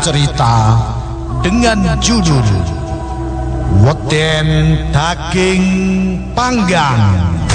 cerita dengan judul Weten Daging Panggang.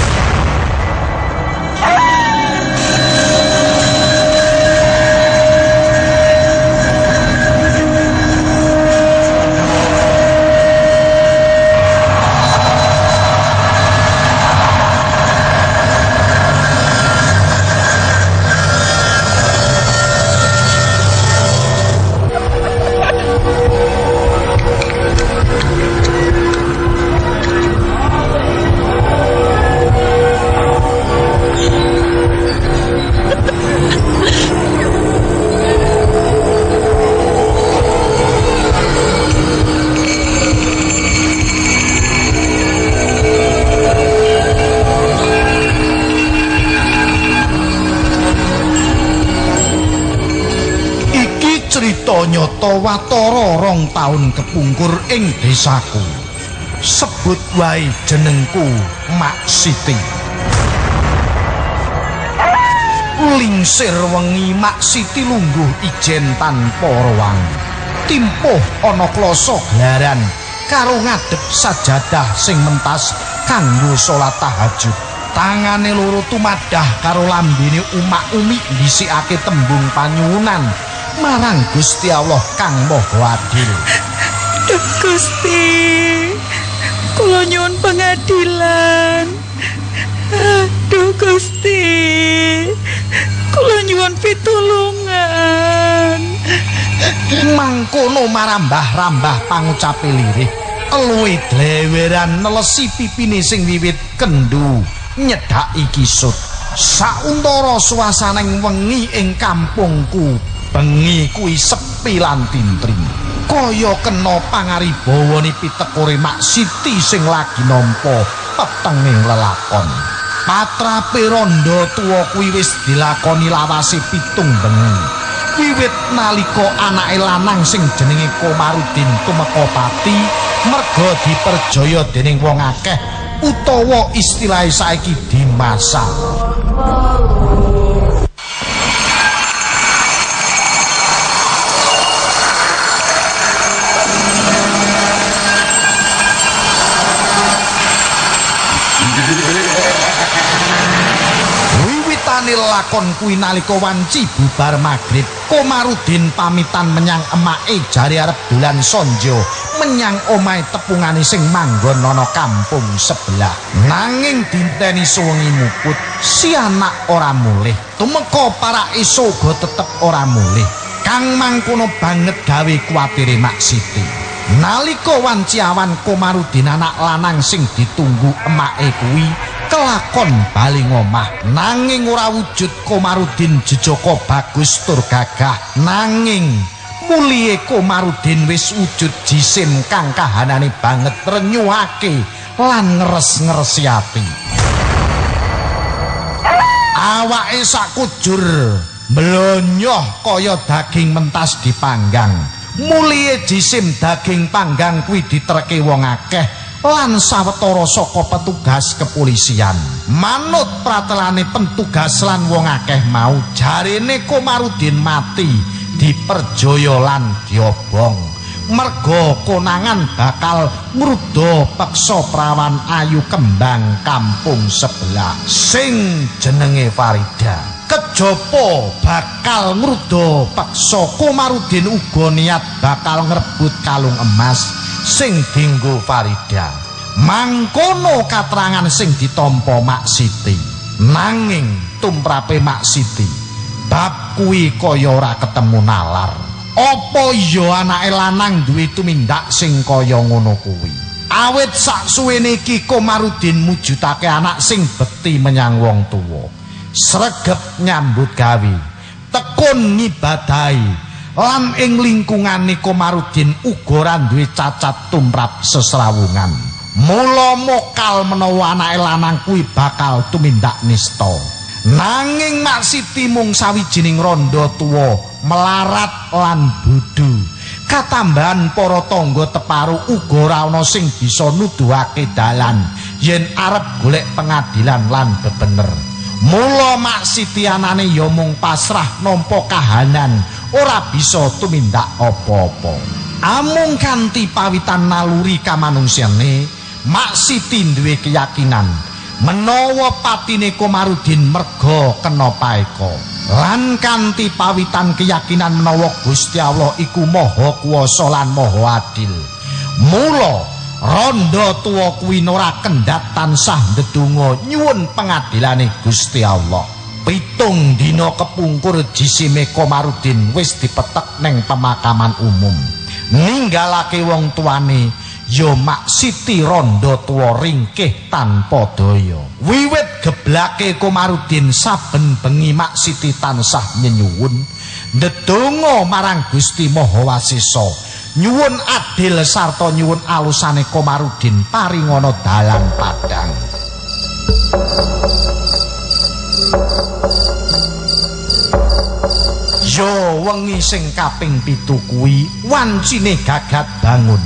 Nyata watara rong taun kepungkur ing desaku. Sebut wae jenengku Mak Siti. Lingsir wengi Mak Siti lungguh ijen tanpa ruang. Timpuh ana klasa glaran karo ngadep sajadah sing mentas kanggo salat tahajud. Tangane loro tumadah karo lambene umak-umi dhisikake tembung panyuwunan marang Gusti Allah kang Maha Adil. Duh Gusti, kula nyuwun pengadilan. Aduh Gusti, kula nyuwun pitulungan. Mangkono marambah-rambah pangucape lirih. Eluwe dleweran nelesi pipine sing wiwit kendu nyedhaki kisut. Sauntara suasaning wengi ing kampungku, bengi kuwi sepi lan tintrim. Kaya kena pangaribawane pitekure Mak Siti sing lagi nampa petenging lelakon. Patrape rondo tuwa kuwi wis dilakoni lawase pitung bengi. Wiwit nalika anake lanang sing jenenge Komarudin tumeka pati merga diperjaya dening wong akeh utawa istilahe saiki dimasak. Lakon kuwi nalika wanci bubar magrib, Komarudin pamitan menyang emake jare arep dolan sonjo menyang omahe tepungane sing manggon ana kampung sebelah. Nanging dinteni suwengi muput, si anak ora mulih. Tumeka para uga tetep ora mulih. Kang mangkono banget gawe kuwatire Mak Siti. Nalika wanci awan Komarudin anak lanang sing ditunggu emake kuwi kelakon bali ngomah nanging ora wujud Komarudin jejaka bagus tur gagah. Nanging mulihe Komarudin wis wujud jisim kang kahanane banget renyuhake lan ngeres-ngeresi ati. Awake sakujur mlonyoh kaya daging mentas dipanggang. Mulihe jisim daging panggang kuwi diterke wong akeh lan sawetara saka petugas kepolisian. Manut pratelane petugas lan wong akeh mau jarene Komarudin mati diperjaya lan diobong. Merga konangan bakal mruda peksa prawan ayu kembang kampung sebelah sing jenenge Farida. Kejaba bakal mruda peksa Komarudin uga niat bakal ngrebut kalung emas sing dinggo Farida. Mangkono katerangan sing ditampa Mak Siti. Nanging tumrape Mak Siti, bab kuwi kaya ora ketemu nalar. Apa iya anake lanang duwe tumindak sing kaya ngono kuwi? Awit sak suwene iki Komarudin mujudake anak sing bekti menyang wong tuwa. Sregep nyambut gawe, tekun ngibadahi, lan ing lingkungane Komarudin uga ora duwe cacat tumrap sesrawungan. Mula mokal menawa anake lanang kuwi bakal tumindak nista. Nanging Mak Siti mung sawijining rondo tuwa melarat lan bodho. Katambahan para tangga teparu uga ora ana sing bisa nuduhake dalan yen arep golek pengadilan lan bebener. Mula Mak Siti anane ya mung pasrah nampa kahanan, ora bisa tumindak apa-apa. Amung kanthi pawitan naluri kamanungsiane, Mak Siti duwe keyakinan menawa patine Komarudin merga kena paeka. Lan kanthi pawitan keyakinan menawa Gusti Allah iku Maha Kuwasa lan Maha Adil. Mula Rondo tuwa kuwi ora kendhat tansah ndedonga nyuwun pengadilane Gusti Allah. Pitung dina kepungkur jisime Komarudin wis dipetek neng pemakaman umum. Ninggalake wong tuane ya Mak Siti Rondo tuwa ringkih tanpa daya. Wiwit geblake Komarudin saben bengi Mak Siti tansah nyenyuwun ndedonga marang Gusti Maha Wasisa. nyuwun adil sarta nyuwun alusane Komarudin paringana dalan padang. Yo wengi sing kaping pitu kuwi wancine gagat bangun.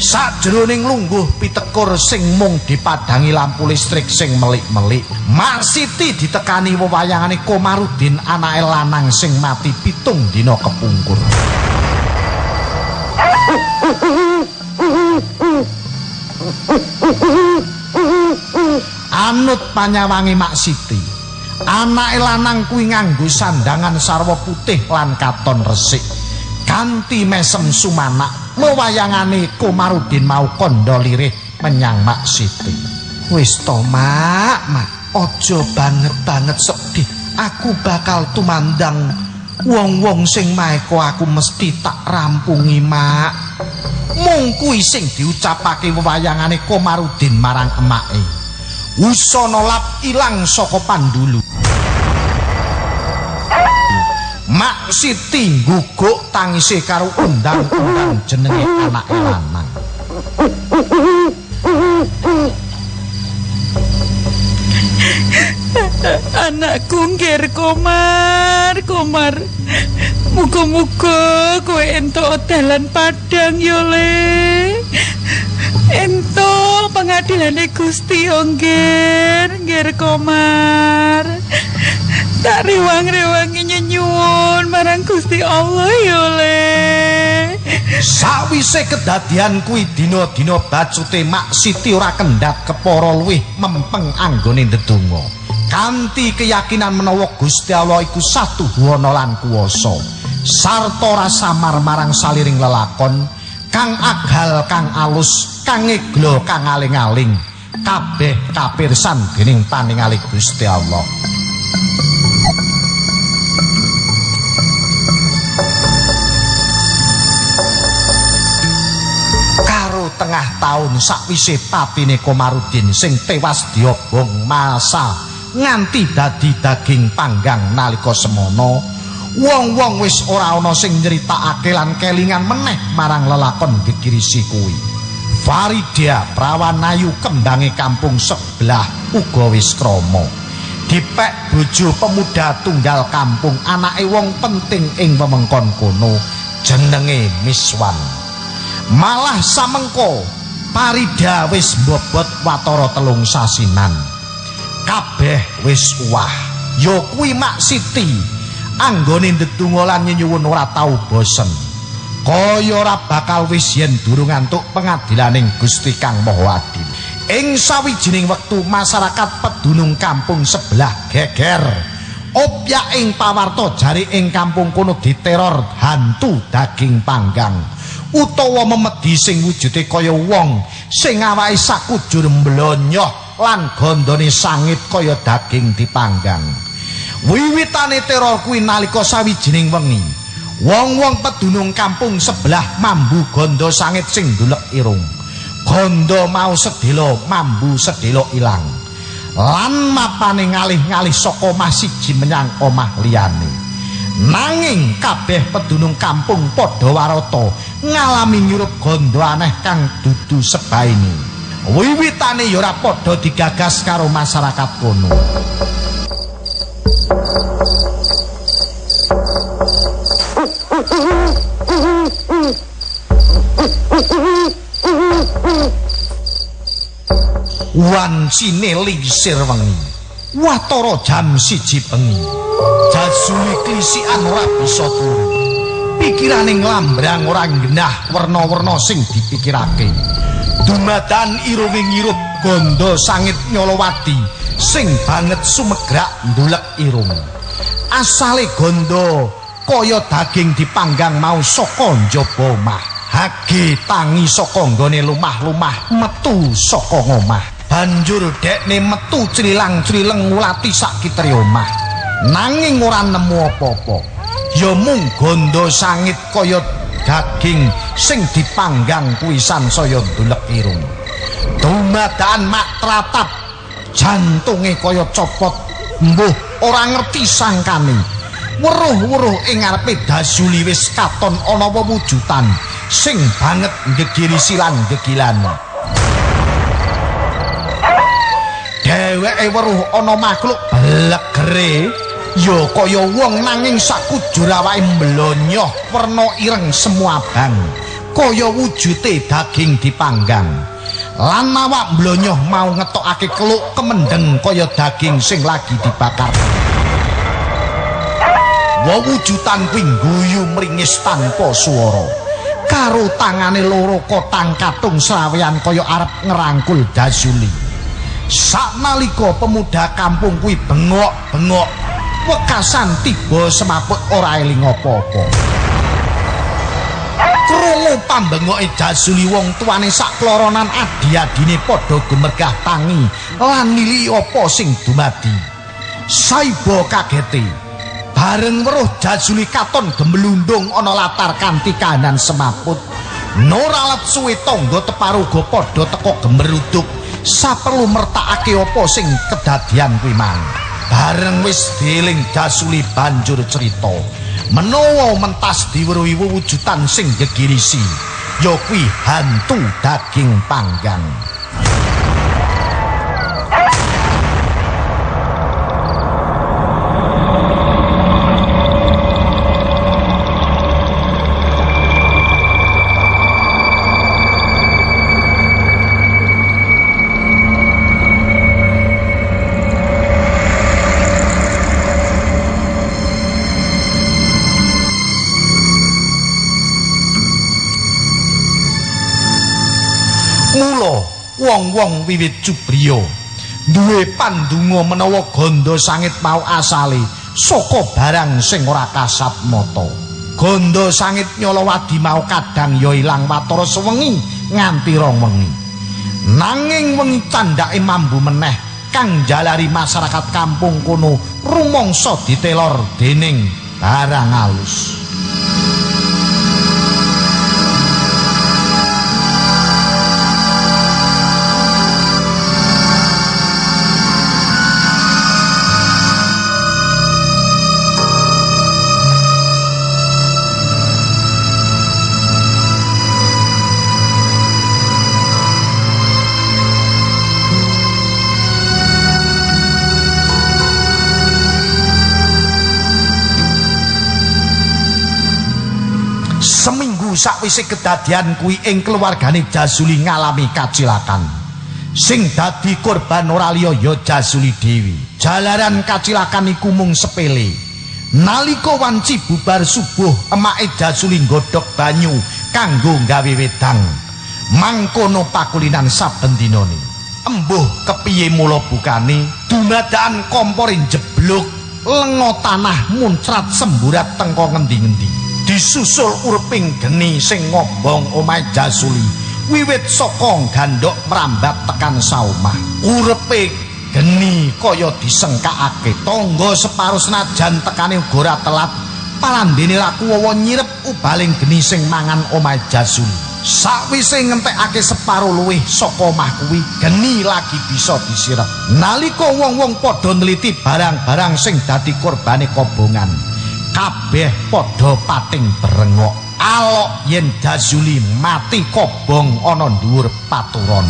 Sajroning lungguh pitekur sing mung dipadangi lampu listrik sing melik-melik, Mak Siti ditekani wewayangane Komarudin anake lanang sing mati pitung dina kepungkur. Anut panyawangi Mak Siti. Anake lanang kuwi nganggo sandangan sarwa putih lan katon resik. Kanthi mesem sumanak, mewayangane Komarudin mau kandha lirih menyang Mak Siti. Wis to, Mak, Mak, aja banget-banget sedih. Aku bakal tumandang wong-wong sing maeka aku mesti tak rampungi, Mak. Mung kuwi sing diucapake wewayangane Komarudin marang emake. Usana lap ilang saka pandulu. Mak Siti guguk tangise karo undang-undang jenenge anake lanang. Anakku ngger komar, komar. Muga-muga kowe entuk dalan padang yo le. Entuk pengadilane Gusti yo ngger, ngger komar. Tak rewang-rewangi nyenyuwun marang Gusti Allah yo le. Sawise kedadian kuwi dina-dina bacute Mak Siti ora kendhat kepara luwih mempeng anggone ndedonga. Kanthi keyakinan menawa Gusti Allah iku satuhana lan kuwasa, sarta ora samar marang saliring lelakon kang agal kang alus, kang ngeglo kang aling-aling, kabeh kapirsan dening paningali Gusti Allah. tengah taun sakwise patine Komarudin sing tewas diobong masa nganti dadi daging panggang nalika semono wong-wong wis ora ana sing nyritakake lan kelingan meneh marang lelakon gegirisi kuwi. Farida prawan ayu kembange kampung sebelah uga wis krama. Dipek bojo pemuda tunggal kampung anake wong penting ing wewengkon kono jenenge Miswan. Malah samengko parida wis bobot watara telung sasinan. Kabeh wis uwah ya kuwi mak siti anggone ndedonga lan nyuwun ora tau bosen. Kaya ora bakal wis yen durung antuk pengadilaning Gusti Kang Maha Adil. Ing sawijining wektu masyarakat pedunung kampung sebelah geger. Opya ing pawarta jari ing kampung kono diteror hantu daging panggang. Utawa memedi sing wujude kaya wong sing awake sakujur mblonyoh lan gondone sangit kaya daging dipanggang. Wiwitane teror kuwi nalika sawijining wengi, wong-wong pedunung kampung sebelah mambu gondo sangit sing ndulek irung. Gondo mau sedelo mambu sedelo ilang. Lan mapane ngalih-ngalih saka omah siji menyang omah liyane. Nanging kabeh pedunung kampung padha warata ngalami nyurup gondo aneh kang dudu sebaini. Wiwitane ya ora padha digagas karo masyarakat kono. Wancine lisir wengi. watara jam siji bengi. Jasuli klisikan ora bisa turu. Pikirane nglambrang ora genah werna-werna sing dipikirake. Dumadan irunge ngirup gondo sangit nyolowati sing banget sumegrak ndulek irung. Asale gondo kaya daging dipanggang mau saka njaba omah hage tangi saka nggone lumah-lumah metu saka ngomah. Banjur dekne metu crilang-crileng ngulati sakitri omah. Nanging ora nemu apa-apa. Ya mung gondo sangit kaya daging sing dipanggang kuisan saya ndulek irung. Dumadakan mak tratap jantunge kaya copot. Mbuh ora ngerti sangkane. Weruh-weruh ing ngarepe dasuli wis katon ana wujudan sing banget gegiri silan gegilan. Dheweke weruh ana makhluk blegere ya kaya wong nanging sakujur awake mlonyoh werna ireng semua bang. Kaya wujute daging dipanggang. Lan awak mlonyoh mau ngetokake keluk kemendeng kaya daging sing lagi dibakar. Wewujutan kuwi guyu mringis tanpa swara karo tangane loro kotang katung srawean kaya arep ngerangkul dasuli saknalika pemuda kampung kuwi bengok-bengok wekasan tiba semaput ora eling apa-apa. Krungu pambengoke jasuli wong tuane sak kloronan adi-adine padha gemergah tangi lan nili apa sing dumadi. Saiba kagete. Bareng weruh jasuli katon gemblundung ana latar kanthi kahanan semaput. Noralat suwe tangga teparuga padha teka gemeruduk saperlu mertakake apa sing kedadian kuwi mang. bareng wis dieling dasuli banjur cerita menawa mentas diweruhi wujudan sing gegirisi ya kuwi hantu daging panggang wong-wong wiwit cubriya. Duwe pandunga menawa gondo sangit mau asale saka barang sing ora kasat mata. Gondo sangit nyolowadi mau kadang ya ilang watara sewengi nganti rong wengi. Nanging wengi candhake mambu meneh kang jalari masyarakat kampung kono rumangsa ditelor dening barang alus sakwise kedadian kuwi ing keluargane Jasuli ngalami kacilakan. Sing dadi korban ora liya ya Jasuli Dewi. Jalaran kacilakan iku mung sepele. Nalika wanci bubar subuh, emake Jasuli nggodhog banyu kanggo gawe wedang. Mangkono pakulinan saben dinane. Embuh kepiye mula bukane? Dumadakan kompor jeblok lengo tanah muncrat semburat tengko ngendi-ngendi. Disusul urping geni sing ngobong omahe Jasuli wiwit saka gandok merambat tekan saumah. Urepe geni kaya disengkakake tangga separo senajan tekane ora telat palandene laku wawa nyirep ubaling geni sing mangan omahe Jasuli sakwise ngentekake separo luwih saka omah kuwi geni lagi bisa disirep nalika wong-wong padha neliti barang-barang sing dadi korbane kobongan kabeh padha pating berengok. Alok yen dasuli mati kobong ana dhuwur paturon.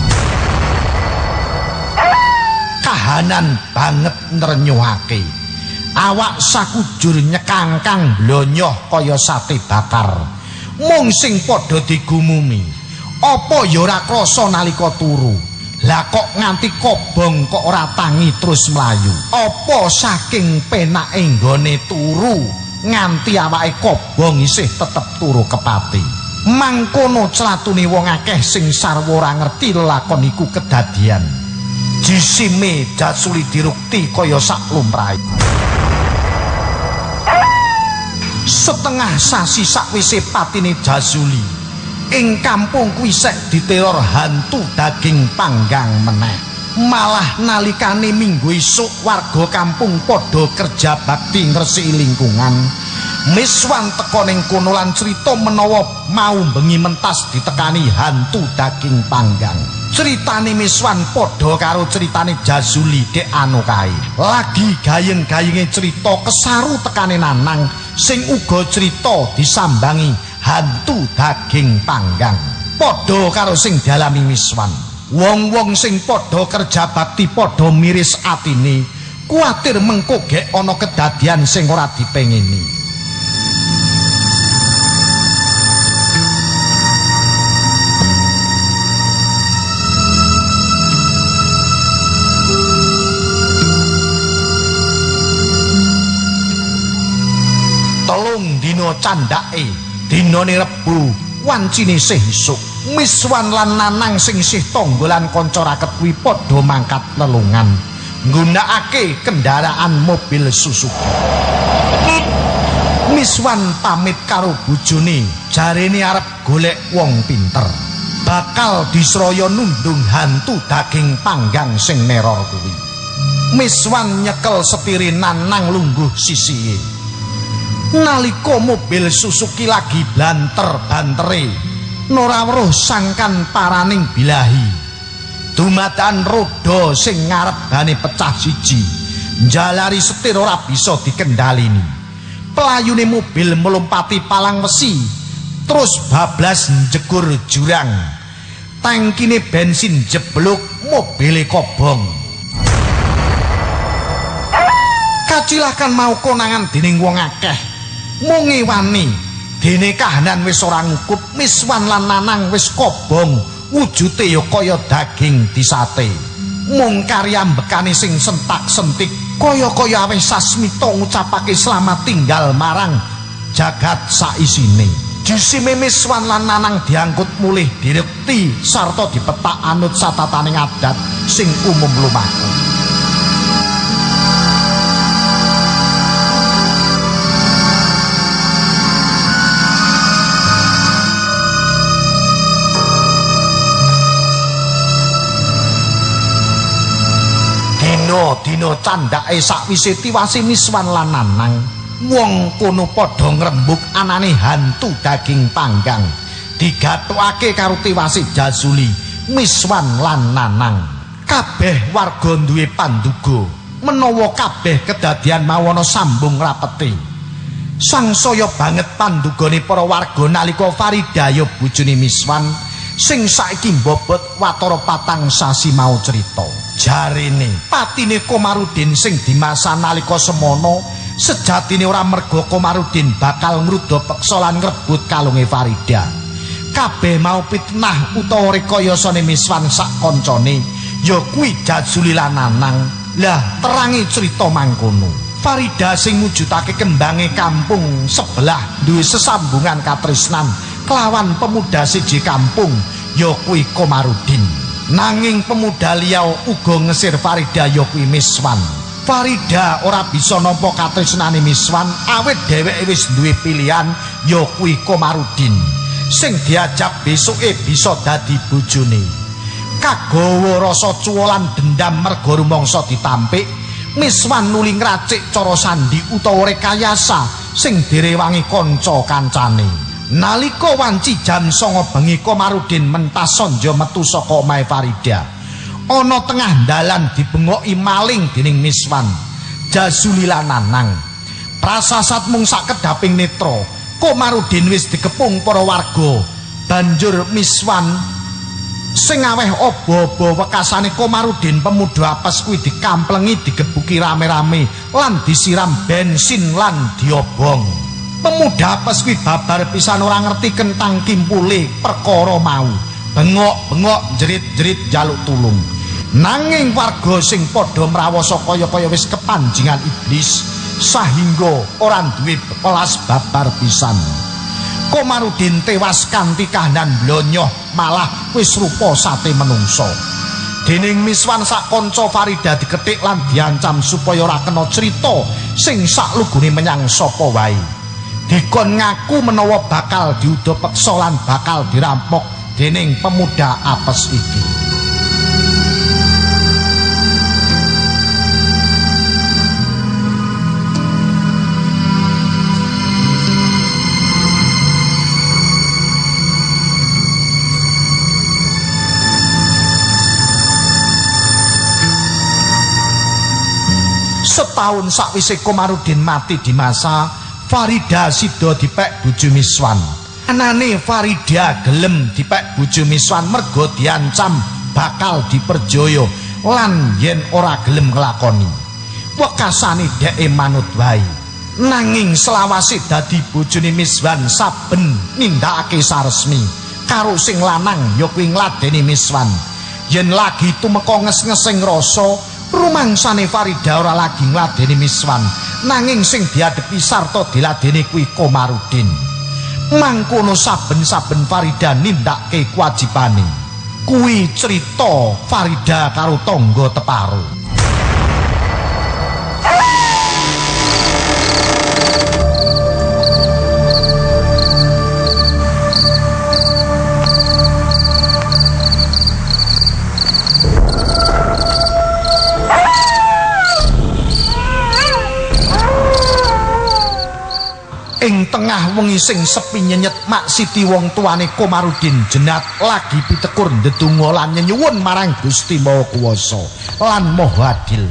Kahanan banget nrenyuhake awak sakujur nyekangkang blonyoh kaya sate bakar. Mung sing padha digumumi apa ya ora krasa nalika turu? Lah kok nganti kobong kok ora tangi terus mlayu. Apa saking penake nggone turu nganti awake kobong isih tetep turu kepati. Mangkono celatune wong akeh sing sarwa ora ngerti lakon iku kedadian. Jisime jasuli dirukti kaya sak lumrahe. Setengah sasi sakwise patine Jazuli ing kampung kuwi sek diteror hantu daging panggang meneh malah nalikane minggu esuk warga kampung padha kerja bakti ngresiki lingkungan. Miswan teko ning kono lan crita menawa mau bengi mentas ditekani hantu daging panggang. Critane miswan padha karo critane Jazuli dek anu kae. Lagi gayeng-gayenge cerita kesaru tekane nanang sing uga cerita disambangi hantu daging panggang. Padha karo sing dialami miswan wong-wong sing padha kerja bakti padha miris atine kuatir mengko gek ana kedadian sing ora dipengini. Telung dina candake dinane rebu wancine isih isuk miswan lan nanang sing isih tonggolan kanca raket kuwi padha mangkat lelungan. Nggunakake kendaraan mobil Suzuki. Miswan pamit karo bojone. Jarene arep golek wong pinter. Bakal disroyo nundung hantu daging panggang sing neror kuwi. Miswan nyekel setire nanang lungguh sisihe. Nalika mobil Suzuki lagi banter-bantere ora weruh sangkan paraning bilahi. Dumatan roda sing ngarebane pecah siji. Njalari setir ora bisa dikendalini pelayune mobil melompati palang besi terus bablas jegur jurang. Tangkine bensin jeblok mobile kobong. Kacilakan mau konangan dening wong akeh. Mungi wani dene kahanan wis ora ngukup miswan lan nanang wis kobong wujute ya kaya daging disate. Mung karya mbekane sing sentak-sentik kaya-kaya aweh sasmita ngucapake selamat tinggal marang jagat saisine. Jisime miswan lan nanang diangkut mulih direkti sarta dipetak anut satataning adat sing umum lumaku dina candhake sakwise tiwase miswan lan nanang wong kono padha ngrembug anane hantu daging panggang digathukake karo tiwase jazuli miswan lan nanang. Kabeh warga duwe panduga menawa kabeh kedadian mawana sambung rapeti. Sangsaya banget pandugane para warga nalika Farida ya bojone miswan sing saiki mbobot watara patang sasi mau cerita jarine patine Komarudin sing dimasa nalika semono sejatine ora mergo Komarudin bakal ngrudha peksa lan ngrebut kalunge Farida. Kabeh mau fitnah utawa rekayasane miswan sak kancane ya kuwi jajuli lananang lah terangi cerita mangkono. Farida sing mujudake kembange kampung sebelah duwe sesambungan katresnan kelawan pemuda siji kampung ya kuwi Komarudin nanging pemuda liya uga ngesir Farida ya kuwi Miswan. Farida ora bisa nampa katresnane Miswan awit dheweke wis duwe pilihan ya kuwi Komarudin. Sing diajak besuke bisa dadi bojone. Kagawa rasa cuwolan dendam merga rumangsa ditampik Miswan nuli ngracik cara sandi utawa rekayasa sing direwangi kanca-kancane Nalika wanci jam 09.00 bengi Komarudin mentas sonjo metu saka omahe Farida. Ana tengah dalan dibengoki maling dening Miswan. Jazuli lananang. Prasasat mung sak kedaping netra. Komarudin wis dikepung para warga. Banjur Miswan sing aweh obo-obo wekasane Komarudin pemuda apes kuwi dikamplengi digebuki rame-rame lan disiram bensin lan diobong. Pemuda apes kuwi babar pisan ora ngerti kentang kimpule perkara mau. Bengok-bengok jerit-jerit jaluk tulung. Nanging warga sing padha mrawasa kaya-kaya wis kepanjingan iblis sahingga ora duwe welas babar pisan. Komarudin tewas kanthi kahanan blonyoh malah wis rupa sate menungso. Dening Miswan sak kanca Farida diketik lan diancam supaya ora kena crita sing sak lugune menyang sapa wae. Dikon ngaku menawa bakal diudo peksa lan bakal dirampok dening pemuda apes iki. Setahun sakwise Komarudin mati di masa Farida Sido dipek bojo Miswan. Anane Farida gelem dipek bojo Miswan mergo diancam bakal diperjoyo lan yen ora gelem nglakoni. Wekasane dheke manut wae. Nanging selawase dadi bojone Miswan saben nindakake saresmi karo sing lanang ya kuwi ngladeni Miswan. Yen lagi tumeka nges-ngesing rasa rumangsane Farida ora lagi ngladeni Miswan nanging sing diadepi sarta diladeni kuwi Komarudin. Mangkono saben-saben Farida nindakake kewajibane. Kuwi cerita Farida karo tangga teparo ing tengah wengi sing sepi nyenyet mak siti wong tuane Komarudin jenat lagi pitekur ndedonga lan nyuwun marang Gusti Maha Kuwasa lan Maha Adil.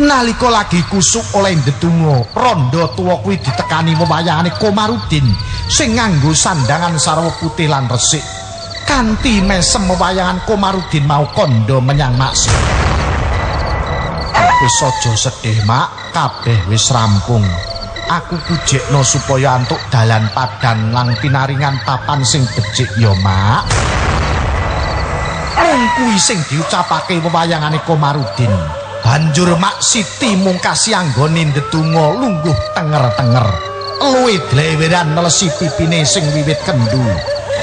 Nalika lagi kusuk oleh ndedonga rondo tuwa kuwi ditekani wewayahane Komarudin sing nganggo sandangan sarwa putih lan resik. Kanthi mesem wewayangan Komarudin mau kondo menyang mak wis aja sedih mak. Kabeh wis rampung aku kujekno supaya antuk dalan padan lang pinaringan papan sing becik ya mak. Kuwi sing diucapake wewayangane Komarudin. Banjur mak Siti mungkasi anggone ndedonga lungguh tenger-tenger. Luwe dleweran nelesi pipine sing wiwit kendu.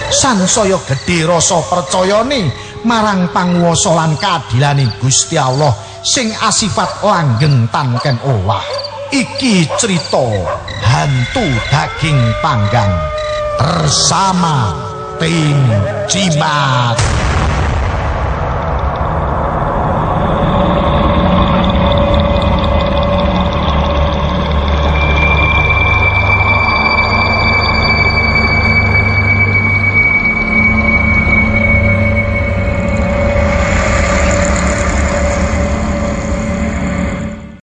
Sansaya gedhe rasa percayane marang panguwasa lan kaadilane Gusti Allah sing asifat langgeng tanken owah iki cerita hantu daging panggang bersama tim Cimat.